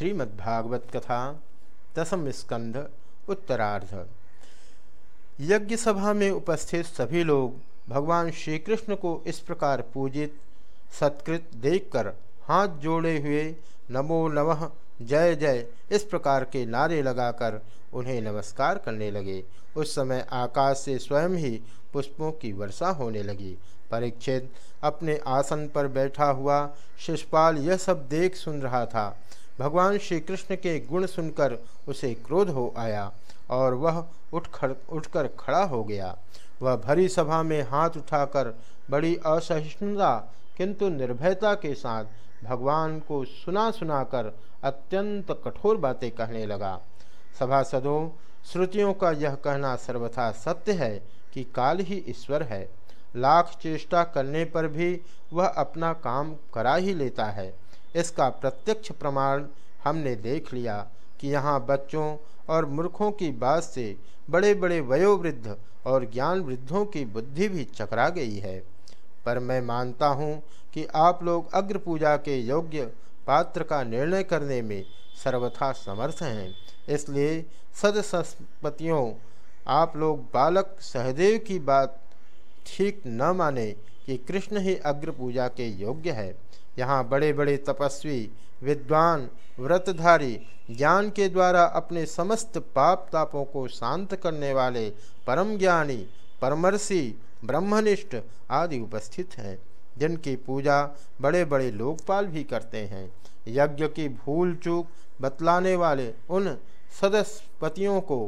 श्रीमद्भागवत कथा दसम स्कंध, उत्तरार्ध। यज्ञ सभा में उपस्थित सभी लोग भगवान श्री कृष्ण को इस प्रकार पूजित, सत्कृत देखकर हाथ जोड़े हुए नमो नमः, जय जय, इस प्रकार के नारे लगाकर उन्हें नमस्कार करने लगे। उस समय आकाश से स्वयं ही पुष्पों की वर्षा होने लगी। परीक्षित अपने आसन पर बैठा हुआ शिषपाल यह सब देख सुन रहा था। भगवान श्री कृष्ण के गुण सुनकर उसे क्रोध हो आया और वह उठ खड़, उठकर खड़ा हो गया। वह भरी सभा में हाथ उठाकर बड़ी असहिष्णुता किंतु निर्भयता के साथ भगवान को सुना सुनाकर अत्यंत कठोर बातें कहने लगा। सभासदों, श्रुतियों का यह कहना सर्वथा सत्य है कि काल ही ईश्वर है। लाख चेष्टा करने पर भी वह अपना काम करा ही लेता है। इसका प्रत्यक्ष प्रमाण हमने देख लिया कि यहाँ बच्चों और मूर्खों की बात से बड़े बड़े वयोवृद्ध और ज्ञान वृद्धों की बुद्धि भी चकरा गई है। पर मैं मानता हूँ कि आप लोग अग्र पूजा के योग्य पात्र का निर्णय करने में सर्वथा समर्थ हैं। इसलिए सदसपतियों आप लोग बालक सहदेव की बात ठीक न माने कि कृष्ण ही अग्र पूजा के योग्य है। यहाँ बड़े बड़े तपस्वी, विद्वान, व्रतधारी, ज्ञान के द्वारा अपने समस्त पाप तापों को शांत करने वाले परम ज्ञानी, परमर्षि, ब्रह्मनिष्ठ आदि उपस्थित हैं, जिनकी पूजा बड़े बड़े लोकपाल भी करते हैं। यज्ञ की भूल चूक बतलाने वाले उन सदस्यपतियों को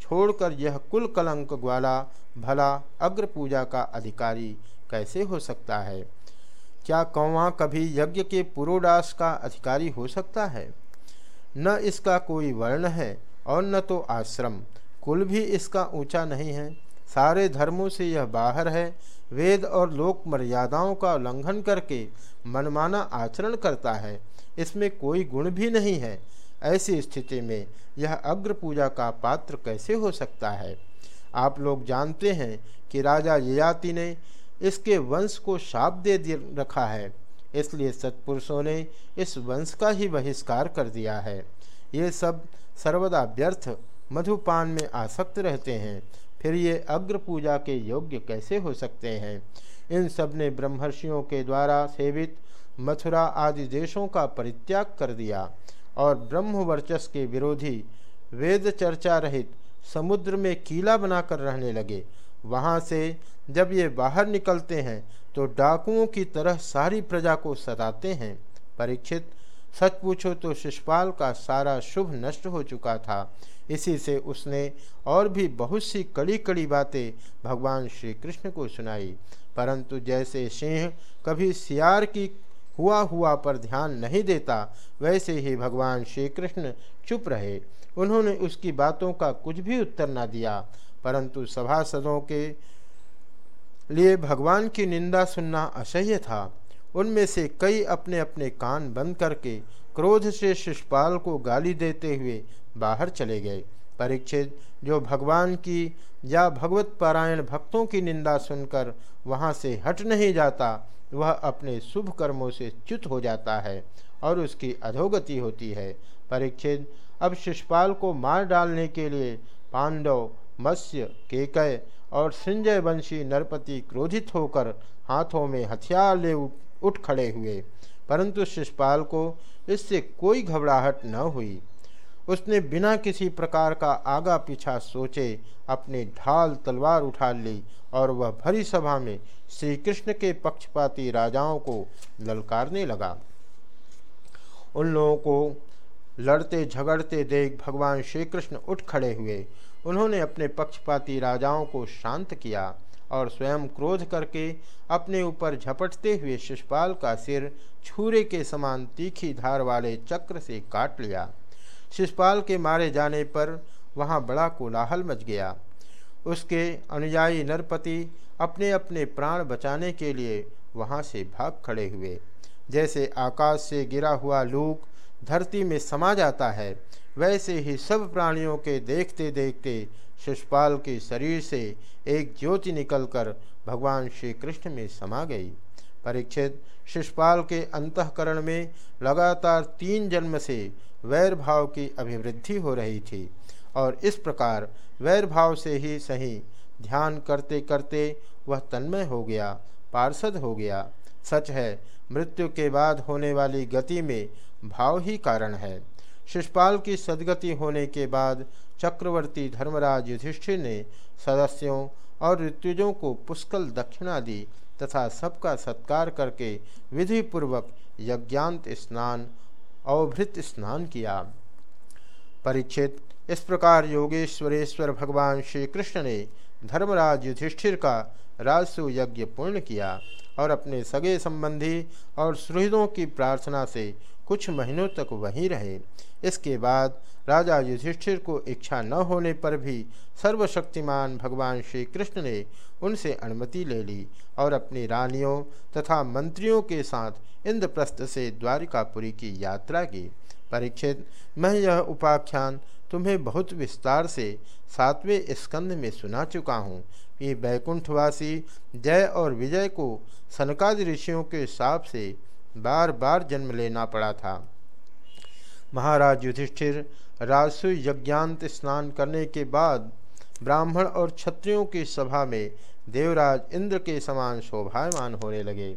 छोड़कर यह कुल कलंक ग्वाला, भला अग्र पूजा का अधिकारी कैसे हो सकता है? क्या कौवा कभी यज्ञ के पुरोडास का अधिकारी हो सकता है? न इसका कोई वर्ण है और न तो आश्रम। कुल भी इसका ऊँचा नहीं है। सारे धर्मों से यह बाहर है। वेद और लोक मर्यादाओं का उल्लंघन करके मनमाना आचरण करता है। इसमें कोई गुण भी नहीं है। ऐसी स्थिति में यह अग्र पूजा का पात्र कैसे हो सकता है? आप लोग जानते हैं कि राजा ययाति ने इसके वंश को शाप दे रखा है। इसलिए सत्पुरुषों ने इस वंश का ही बहिष्कार कर दिया है। ये सब सर्वदा व्यर्थ, मधुपान में आसक्त रहते हैं। फिर ये अग्र पूजा के योग्य कैसे हो सकते हैं? इन सबने ब्रह्मर्षियों के द्वारा सेवित, मथुरा आदि देशों का परित्याग कर दिया और ब्रह्म वर्चस के विरोधी वेद चर्चा रहित समुद्र में कीला बनाकर रहने लगे। वहाँ से जब ये बाहर निकलते हैं तो डाकुओं की तरह सारी प्रजा को सताते हैं। परीक्षित, सच पूछो तो शिषपाल का सारा शुभ नष्ट हो चुका था। इसी से उसने और भी बहुत सी कड़ी कड़ी बातें भगवान श्री कृष्ण को सुनाई। परंतु जैसे सिंह कभी सियार की हुआ हुआ पर ध्यान नहीं देता, वैसे ही भगवान श्री कृष्ण चुप रहे। उन्होंने उसकी बातों का कुछ भी उत्तर न दिया। परंतु सभासदों के लिए भगवान की निंदा सुनना असह्य था। उनमें से कई अपने अपने कान बंद करके क्रोध से शिषपाल को गाली देते हुए बाहर चले गए। परीक्षित, जो भगवान की या भगवत पारायण भक्तों की निंदा सुनकर वहाँ से हट नहीं जाता, वह अपने शुभ कर्मों से च्युत हो जाता है और उसकी अधोगति होती है। परीक्षित, अब शिषपाल को मार डालने के लिए पांडव मत्स्य, केकय और संजय वंशी नरपति क्रोधित होकर हाथों में हथियार ले उठ खड़े हुए। परंतु शिषपाल को इससे कोई घबराहट न हुई। उसने बिना किसी प्रकार का आगा पीछा सोचे अपने ढाल तलवार उठा ली और वह भरी सभा में श्री कृष्ण के पक्षपाती राजाओं को ललकारने लगा। उन लोगों को लड़ते झगड़ते देख भगवान श्री कृष्ण उठ खड़े हुए। उन्होंने अपने पक्षपाती राजाओं को शांत किया और स्वयं क्रोध करके अपने ऊपर झपटते हुए शिषपाल का सिर छूरे के समान तीखी धार वाले चक्र से काट लिया। शिषपाल के मारे जाने पर वहाँ बड़ा कोलाहल मच गया। उसके अनुयायी नरपति अपने अपने प्राण बचाने के लिए वहाँ से भाग खड़े हुए। जैसे आकाश से गिरा हुआ लूक धरती में समा जाता है। वैसे ही सब प्राणियों के देखते देखते शिषपाल के शरीर से एक ज्योति निकलकर भगवान श्री कृष्ण में समा गई। परीक्षित, शिषपाल के अंतकरण में लगातार तीन जन्म से वैर भाव की अभिवृद्धि हो रही थी और इस प्रकार वैर भाव से ही सही ध्यान करते करते वह तन्मय हो गया, पार्षद हो गया। सच है मृत्यु के बाद होने वाली गति में भाव ही कारण है। शिषपाल की सदगति होने के बाद चक्रवर्ती धर्मराज युधिष्ठिर ने सदस्यों और ऋतुजों को पुष्कल दक्षिणा दी तथा सबका सत्कार करके विधि पूर्वक यज्ञांत स्नान, अवभृत स्नान किया। परीक्षित इस प्रकार योगेश्वरेश्वर भगवान श्री कृष्ण ने धर्मराज युधिष्ठिर का राजसु यज्ञ पूर्ण किया। और अपने सगे संबंधी और सुहृदों की प्रार्थना से कुछ महीनों तक वहीं रहे। इसके बाद राजा युधिष्ठिर को इच्छा न होने पर भी सर्वशक्तिमान भगवान श्री कृष्ण ने उनसे अनुमति ले ली और अपनी रानियों तथा मंत्रियों के साथ इंद्रप्रस्थ से द्वारिकापुरी की यात्रा की। परीक्षित मैं यह उपाख्यान तुम्हें बहुत विस्तार से सातवें स्कंद में सुना चुका हूँ। कि बैकुंठवासी जय और विजय को सनकादि ऋषियों के साप से बार बार जन्म लेना पड़ा था। महाराज युधिष्ठिर राजसु यज्ञांत स्नान करने के बाद ब्राह्मण और क्षत्रियों की सभा में देवराज इंद्र के समान शोभायमान होने लगे।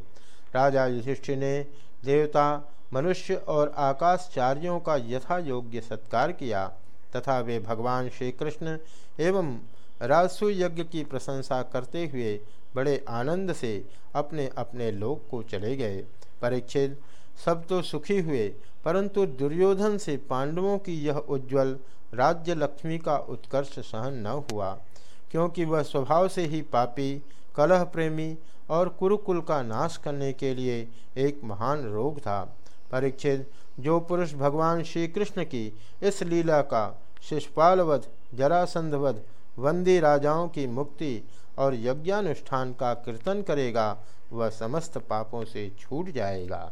राजा युधिष्ठिर ने देवता मनुष्य और आकाशचार्यों का यथा योग्य सत्कार किया, तथा वे भगवान श्री कृष्ण एवं राजसु यज्ञ की प्रशंसा करते हुए बड़े आनंद से अपने अपने लोक को चले गए। परीक्षित, सब तो सुखी हुए, परंतु दुर्योधन से पांडवों की यह उज्ज्वल राज्य लक्ष्मी का उत्कर्ष सहन न हुआ, क्योंकि वह स्वभाव से ही पापी, कलह प्रेमी और कुरुकुल का नाश करने के लिए एक महान रोग था। परीक्षित, जो पुरुष भगवान श्री कृष्ण की इस लीला का शिषपालवध जरासंधवध, वंदी राजाओं की मुक्ति और यज्ञानुष्ठान का कीर्तन करेगा, वह समस्त पापों से छूट जाएगा।